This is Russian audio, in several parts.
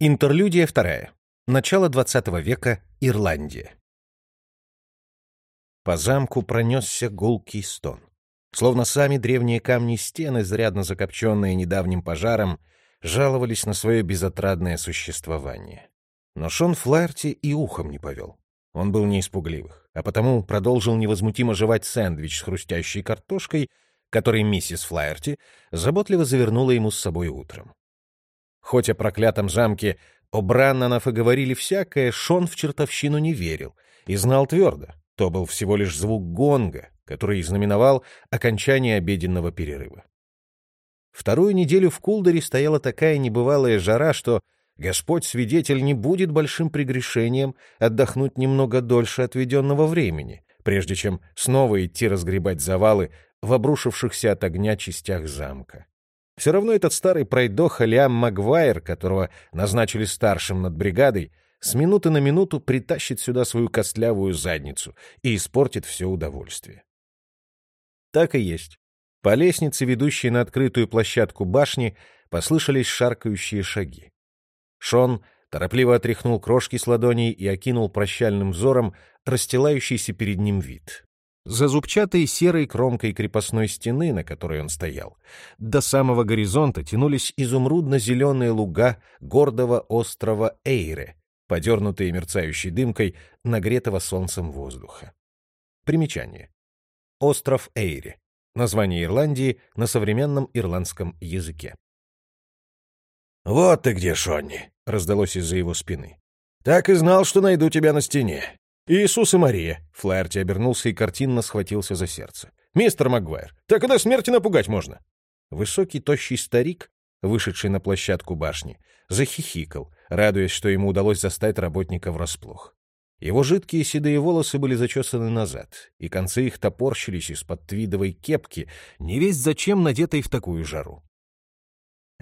Интерлюдия вторая. Начало XX века. Ирландия. По замку пронесся гулкий стон. Словно сами древние камни стены, изрядно закопченные недавним пожаром, жаловались на свое безотрадное существование. Но Шон Флаерти и ухом не повел. Он был не испугливых, а потому продолжил невозмутимо жевать сэндвич с хрустящей картошкой, который миссис Флаерти заботливо завернула ему с собой утром. Хоть о проклятом замке о Браннанов и говорили всякое, Шон в чертовщину не верил и знал твердо. То был всего лишь звук гонга, который знаменовал окончание обеденного перерыва. Вторую неделю в Кулдере стояла такая небывалая жара, что Господь-свидетель не будет большим прегрешением отдохнуть немного дольше отведенного времени, прежде чем снова идти разгребать завалы в обрушившихся от огня частях замка. Все равно этот старый пройдоха Лиам Магуайр, которого назначили старшим над бригадой, с минуты на минуту притащит сюда свою костлявую задницу и испортит все удовольствие. Так и есть. По лестнице, ведущей на открытую площадку башни, послышались шаркающие шаги. Шон торопливо отряхнул крошки с ладоней и окинул прощальным взором расстилающийся перед ним вид за зубчатой серой кромкой крепостной стены, на которой он стоял. До самого горизонта тянулись изумрудно-зеленые луга гордого острова Эйре, подернутые мерцающей дымкой нагретого солнцем воздуха. Примечание. Остров Эйре. Название Ирландии на современном ирландском языке. «Вот ты где, Шонни!» — раздалось из-за его спины. «Так и знал, что найду тебя на стене. «Иисус и Мария!» — Флаерти обернулся и картинно схватился за сердце. «Мистер Магуайр, так и до смерти напугать можно!» Высокий, тощий старик, вышедший на площадку башни, захихикал, радуясь, что ему удалось застать работника врасплох. Его жидкие седые волосы были зачесаны назад, и концы их топорщились из-под твидовой кепки, не весь зачем надетой в такую жару.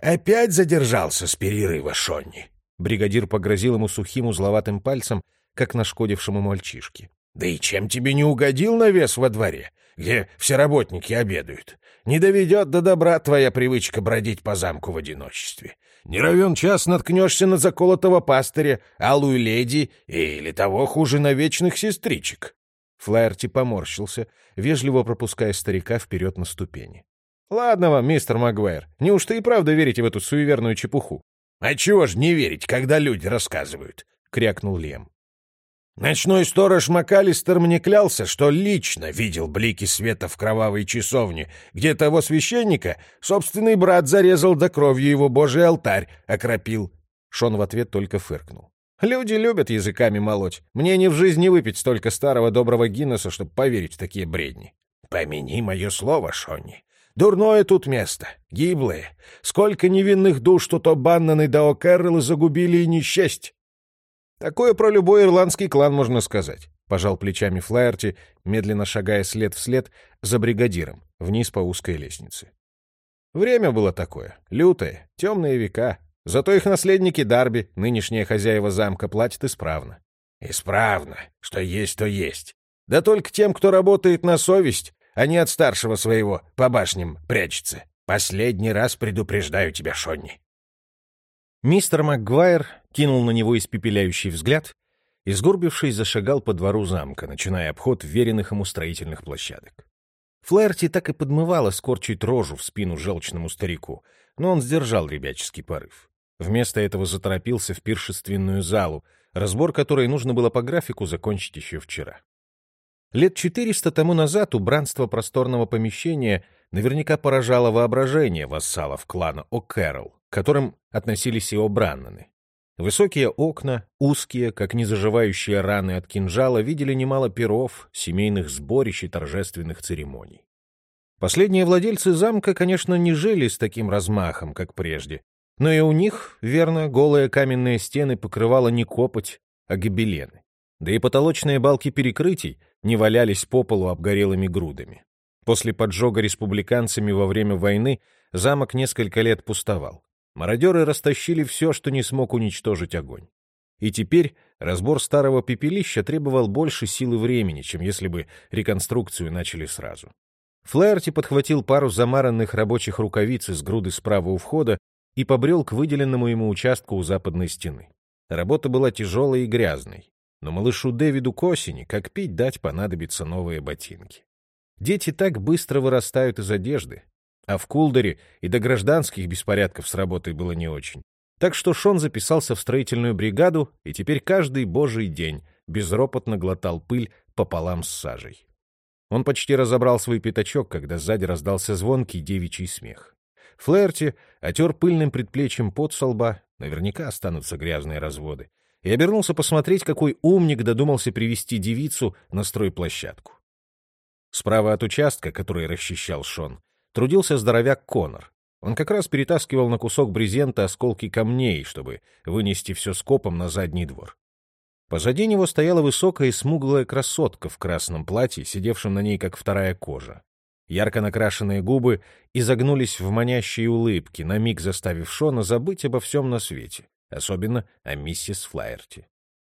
«Опять задержался с перерыва, Шонни!» Бригадир погрозил ему сухим узловатым пальцем, как нашкодившему мальчишке. «Да и чем тебе не угодил навес во дворе, где все работники обедают? Не доведет до добра твоя привычка бродить по замку в одиночестве. Не равен час наткнешься на заколотого пастыря, алую леди или того хуже на вечных сестричек». Флаерти поморщился, вежливо пропуская старика вперед на ступени. «Ладно вам, мистер Магуайр, неужто и правда верите в эту суеверную чепуху?» «А чего ж не верить, когда люди рассказывают?» — крякнул Лем. Ночной сторож МакАлистер мне клялся, что лично видел блики света в кровавой часовне, где того священника собственный брат зарезал до кровью его божий алтарь, окропил. Шон в ответ только фыркнул. Люди любят языками молоть. Мне не в жизни выпить столько старого доброго Гиннесса, чтобы поверить в такие бредни. Помяни мое слово, Шонни. Дурное тут место, гиблое. Сколько невинных душ тут О'Баннон и Дао Кэрроллы загубили и не счесть. Такое про любой ирландский клан можно сказать. Пожал плечами Флаерти, медленно шагая след в след за бригадиром, вниз по узкой лестнице. Время было такое, лютое, темные века. Зато их наследники Дарби, нынешние хозяева замка, платят исправно. Исправно. Что есть, то есть. Да только тем, кто работает на совесть, а не от старшего своего по башням прячется. Последний раз предупреждаю тебя, Шонни. Мистер Макгвайр кинул на него испепеляющий взгляд и, сгорбившись, зашагал по двору замка, начиная обход веренных ему строительных площадок. Флэрти так и подмывало скорчить рожу в спину желчному старику, но он сдержал ребяческий порыв. Вместо этого заторопился в пиршественную залу, разбор которой нужно было по графику закончить еще вчера. Лет четыреста тому назад убранство просторного помещения наверняка поражало воображение вассалов клана О'Кэрролл, которым относились и О'Браннаны. Высокие окна, узкие, как незаживающие раны от кинжала, видели немало перов, семейных сборищ и торжественных церемоний. Последние владельцы замка, конечно, не жили с таким размахом, как прежде, но и у них, верно, голые каменные стены покрывала не копоть, а гобелены. Да и потолочные балки перекрытий не валялись по полу обгорелыми грудами. После поджога республиканцами во время войны замок несколько лет пустовал. Мародеры растащили все, что не смог уничтожить огонь. И теперь разбор старого пепелища требовал больше силы времени, чем если бы реконструкцию начали сразу. Флэрти подхватил пару замаранных рабочих рукавиц из груды справа у входа и побрел к выделенному ему участку у западной стены. Работа была тяжелой и грязной, но малышу Дэвиду к как пить дать, понадобятся новые ботинки. Дети так быстро вырастают из одежды, а в Кулдере и до гражданских беспорядков с работой было не очень. Так что Шон записался в строительную бригаду и теперь каждый божий день безропотно глотал пыль пополам с сажей. Он почти разобрал свой пятачок, когда сзади раздался звонкий девичий смех. Флэрти отер пыльным предплечьем под со лба, наверняка останутся грязные разводы, и обернулся посмотреть, какой умник додумался привести девицу на стройплощадку. Справа от участка, который расчищал Шон, трудился здоровяк Конор. Он как раз перетаскивал на кусок брезента осколки камней, чтобы вынести все скопом на задний двор. Позади него стояла высокая и смуглая красотка в красном платье, сидевшем на ней как вторая кожа. Ярко накрашенные губы изогнулись в манящие улыбки, на миг заставив Шона забыть обо всем на свете, особенно о миссис Флайерти.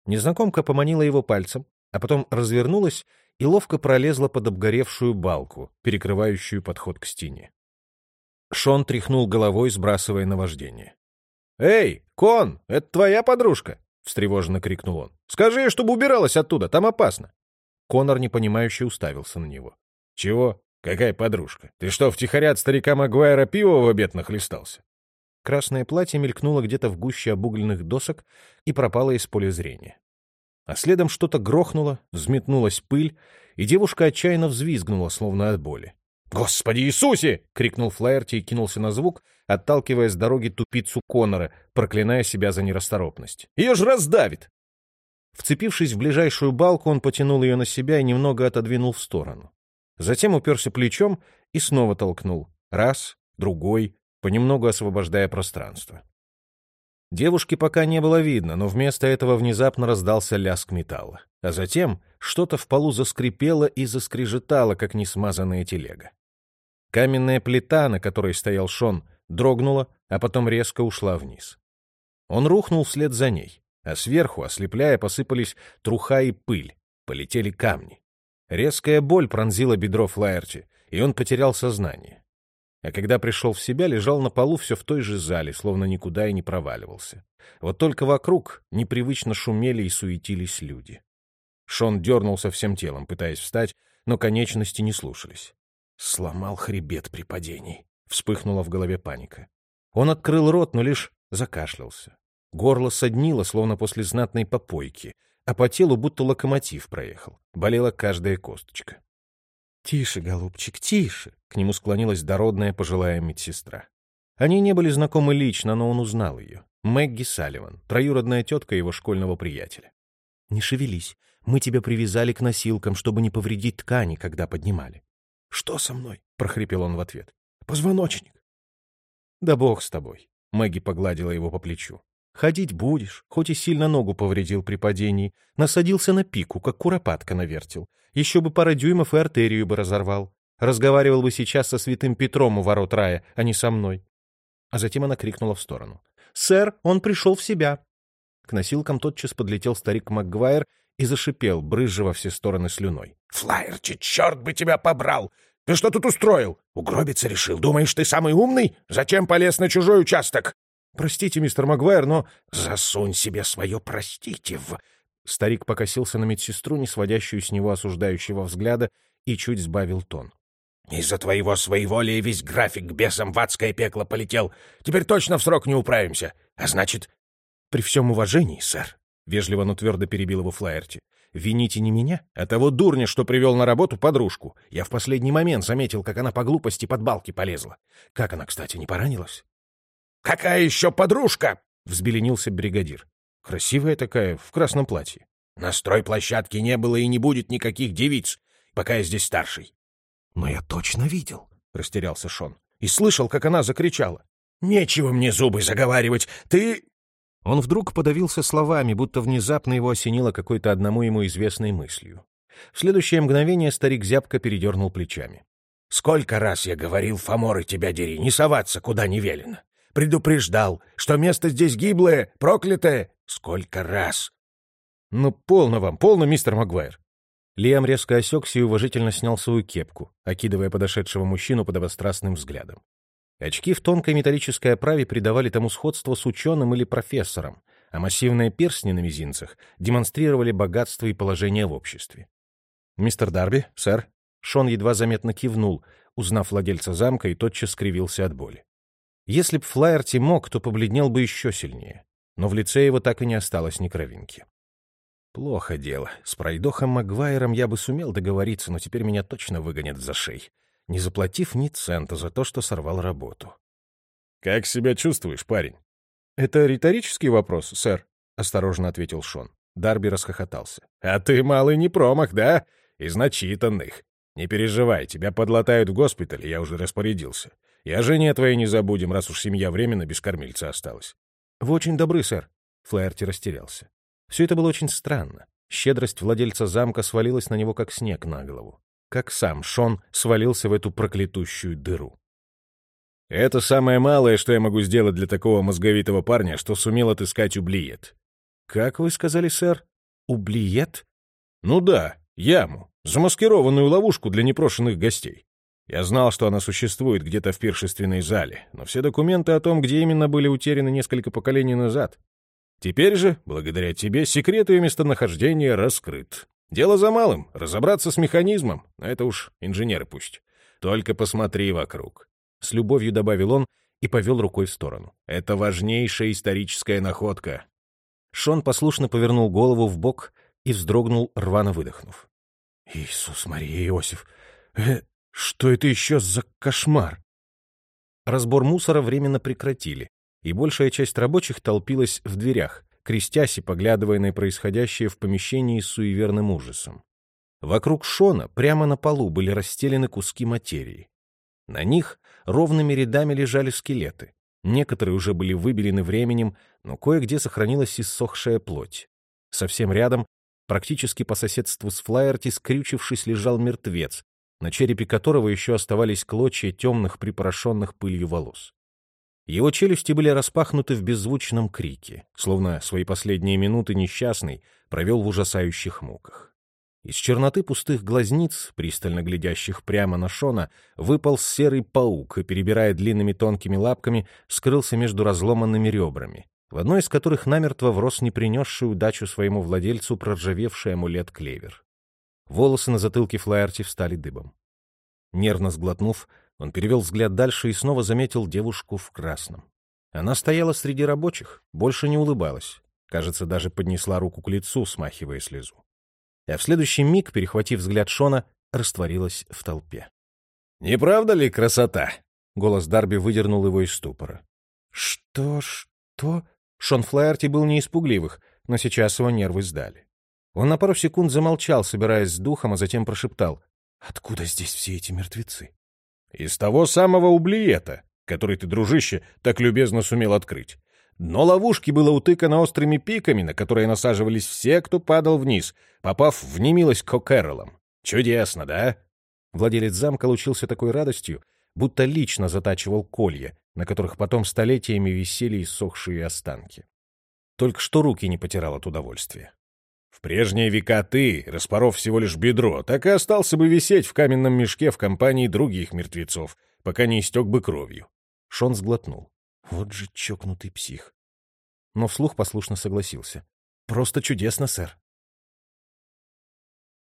Незнакомка поманила его пальцем, а потом развернулась и ловко пролезла под обгоревшую балку, перекрывающую подход к стене. Шон тряхнул головой, сбрасывая наваждение. «Эй, Кон, это твоя подружка?» — встревоженно крикнул он. «Скажи ей, чтобы убиралась оттуда, там опасно!» Конор непонимающе уставился на него. «Чего? Какая подружка? Ты что, втихаря от старика Магуайра пива в обед нахлестался?» Красное платье мелькнуло где-то в гуще обугленных досок и пропало из поля зрения. А следом что-то грохнуло, взметнулась пыль, и девушка отчаянно взвизгнула, словно от боли. «Господи Иисусе!» — крикнул Флаерти и кинулся на звук, отталкивая с дороги тупицу Конора, проклиная себя за нерасторопность. «Ее ж раздавит!» Вцепившись в ближайшую балку, он потянул ее на себя и немного отодвинул в сторону. Затем уперся плечом и снова толкнул. Раз, другой, понемногу освобождая пространство. Девушки пока не было видно, но вместо этого внезапно раздался лязг металла. А затем что-то в полу заскрипело и заскрежетало, как несмазанная телега. Каменная плита, на которой стоял Шон, дрогнула, а потом резко ушла вниз. Он рухнул вслед за ней, а сверху, ослепляя, посыпались труха и пыль, полетели камни. Резкая боль пронзила бедро Флаерти, и он потерял сознание а когда пришел в себя, лежал на полу все в той же зале, словно никуда и не проваливался. Вот только вокруг непривычно шумели и суетились люди. Шон дернулся всем телом, пытаясь встать, но конечности не слушались. Сломал хребет при падении. Вспыхнула в голове паника. Он открыл рот, но лишь закашлялся. Горло соднило, словно после знатной попойки, а по телу будто локомотив проехал. Болела каждая косточка. «Тише, голубчик, тише!» — к нему склонилась дородная пожилая медсестра. Они не были знакомы лично, но он узнал ее. Мэгги Салливан, троюродная тетка его школьного приятеля. «Не шевелись. Мы тебя привязали к носилкам, чтобы не повредить ткани, когда поднимали». «Что со мной?» — прохрипел он в ответ. «Позвоночник». «Да бог с тобой». Мэгги погладила его по плечу. «Ходить будешь, хоть и сильно ногу повредил при падении. Насадился на пику, как куропатка навертел. Еще бы пара дюймов и артерию бы разорвал. Разговаривал бы сейчас со святым Петром у ворот рая, а не со мной. А затем она крикнула в сторону. «Сэр, он пришел в себя!» К носилкам тотчас подлетел старик Макгвайр и зашипел, брызжа во все стороны слюной. «Флайерчи, черт бы тебя побрал! Ты что тут устроил? Угробиться решил? Думаешь, ты самый умный? Зачем полез на чужой участок?» «Простите, мистер Магуайр, но...» «Засунь себе свое «простите» в...» Старик покосился на медсестру, не сводящую с него осуждающего взгляда, и чуть сбавил тон. «Из-за твоего своеволия весь график бесом в адское пекло полетел. Теперь точно в срок не управимся. А значит...» «При всем уважении, сэр», — вежливо, но твердо перебил его Флаерти, «вините не меня, а того дурня, что привел на работу подружку. Я в последний момент заметил, как она по глупости под балки полезла. Как она, кстати, не поранилась?» «Какая еще подружка?» — взбеленился бригадир. Красивая такая, в красном платье. На стройплощадке не было и не будет никаких девиц, пока я здесь старший. Но я точно видел, — растерялся Шон, и слышал, как она закричала. Нечего мне зубы заговаривать, ты... Он вдруг подавился словами, будто внезапно его осенило какой-то одному ему известной мыслью. В следующее мгновение старик зябко передернул плечами. «Сколько раз я говорил, Фоморы, тебя дери, не соваться, куда не велено. Предупреждал, что место здесь гиблое, проклятое, Сколько раз? Ну, полно вам, полно, мистер Магуайр. Лиам резко осекся и уважительно снял свою кепку, окидывая подошедшего мужчину подобострастным взглядом. Очки в тонкой металлической оправе придавали тому сходство с ученым или профессором, а массивные перстни на мизинцах демонстрировали богатство и положение в обществе. «Мистер Дарби, сэр?» Шон едва заметно кивнул, узнав владельца замка, и тотчас скривился от боли. Если б Флаерти мог, то побледнел бы еще сильнее, но в лице его так и не осталось ни кровинки. Плохо дело. С пройдохом Магуайром я бы сумел договориться, но теперь меня точно выгонят за шей, не заплатив ни цента за то, что сорвал работу. «Как себя чувствуешь, парень?» «Это риторический вопрос, сэр», — осторожно ответил Шон. Дарби расхохотался. «А ты малый не промах, да? Из начитанных. Не переживай, тебя подлатают в госпитале, я уже распорядился. И о жене твоей не забудем, раз уж семья временно без кормильца осталась». «Вы очень добры, сэр». Флаерти растерялся. Все это было очень странно. Щедрость владельца замка свалилась на него, как снег на голову. Как сам Шон свалился в эту проклятущую дыру. «Это самое малое, что я могу сделать для такого мозговитого парня, что сумел отыскать ублиет». «Как вы сказали, сэр? Ублиет?» «Ну да, яму, замаскированную ловушку для непрошенных гостей. Я знал, что она существует где-то в пиршественной зале, но все документы о том, где именно были утеряны несколько поколений назад. Теперь же, благодаря тебе, секрет ее местонахождения раскрыт. Дело за малым — разобраться с механизмом, это уж инженеры пусть. Только посмотри вокруг. С любовью добавил он и повел рукой в сторону. Это важнейшая историческая находка. Шон послушно повернул голову в бок и вздрогнул, рвано выдохнув. «Иисус Мария Иосиф! Что это еще за кошмар?» Разбор мусора временно прекратили, и большая часть рабочих толпилась в дверях, крестясь и поглядывая на происходящее в помещении с суеверным ужасом. Вокруг Шона прямо на полу были расстелены куски материи. На них ровными рядами лежали скелеты. Некоторые уже были выбелены временем, но кое-где сохранилась иссохшая плоть. Совсем рядом, практически по соседству с Флаерти, скрючившись, лежал мертвец, на черепе которого еще оставались клочья темных припорошенных пылью волос. Его челюсти были распахнуты в беззвучном крике, словно свои последние минуты несчастный провел в ужасающих муках. Из черноты пустых глазниц, пристально глядящих прямо на Шона, выпал серый паук и, перебирая длинными тонкими лапками, скрылся между разломанными ребрами, в одной из которых намертво врос не принесший удачу своему владельцу проржавевший амулет клевер. Волосы на затылке Флаерти встали дыбом. Нервно сглотнув, он перевел взгляд дальше и снова заметил девушку в красном. Она стояла среди рабочих, больше не улыбалась. Кажется, даже поднесла руку к лицу, смахивая слезу. А в следующий миг, перехватив взгляд Шона, растворилась в толпе. «Не правда ли красота?» Голос Дарби выдернул его из ступора. «Что? Что?» Шон Флаерти был не испугливых, но сейчас его нервы сдали. Он на пару секунд замолчал, собираясь с духом, а затем прошептал. «Откуда здесь все эти мертвецы?» Из того самого ублиета, который ты, дружище, так любезно сумел открыть. Дно ловушки было утыкано острыми пиками, на которые насаживались все, кто падал вниз, попав в немилость к Кэролам. Чудесно, да? Владелец замка лучился такой радостью, будто лично затачивал колья, на которых потом столетиями висели иссохшие останки. Только что руки не потирал от удовольствия. В прежние века ты, распоров всего лишь бедро, так и остался бы висеть в каменном мешке в компании других мертвецов, пока не истек бы кровью. Шон сглотнул. Вот же чокнутый псих. Но вслух послушно согласился. Просто чудесно, сэр.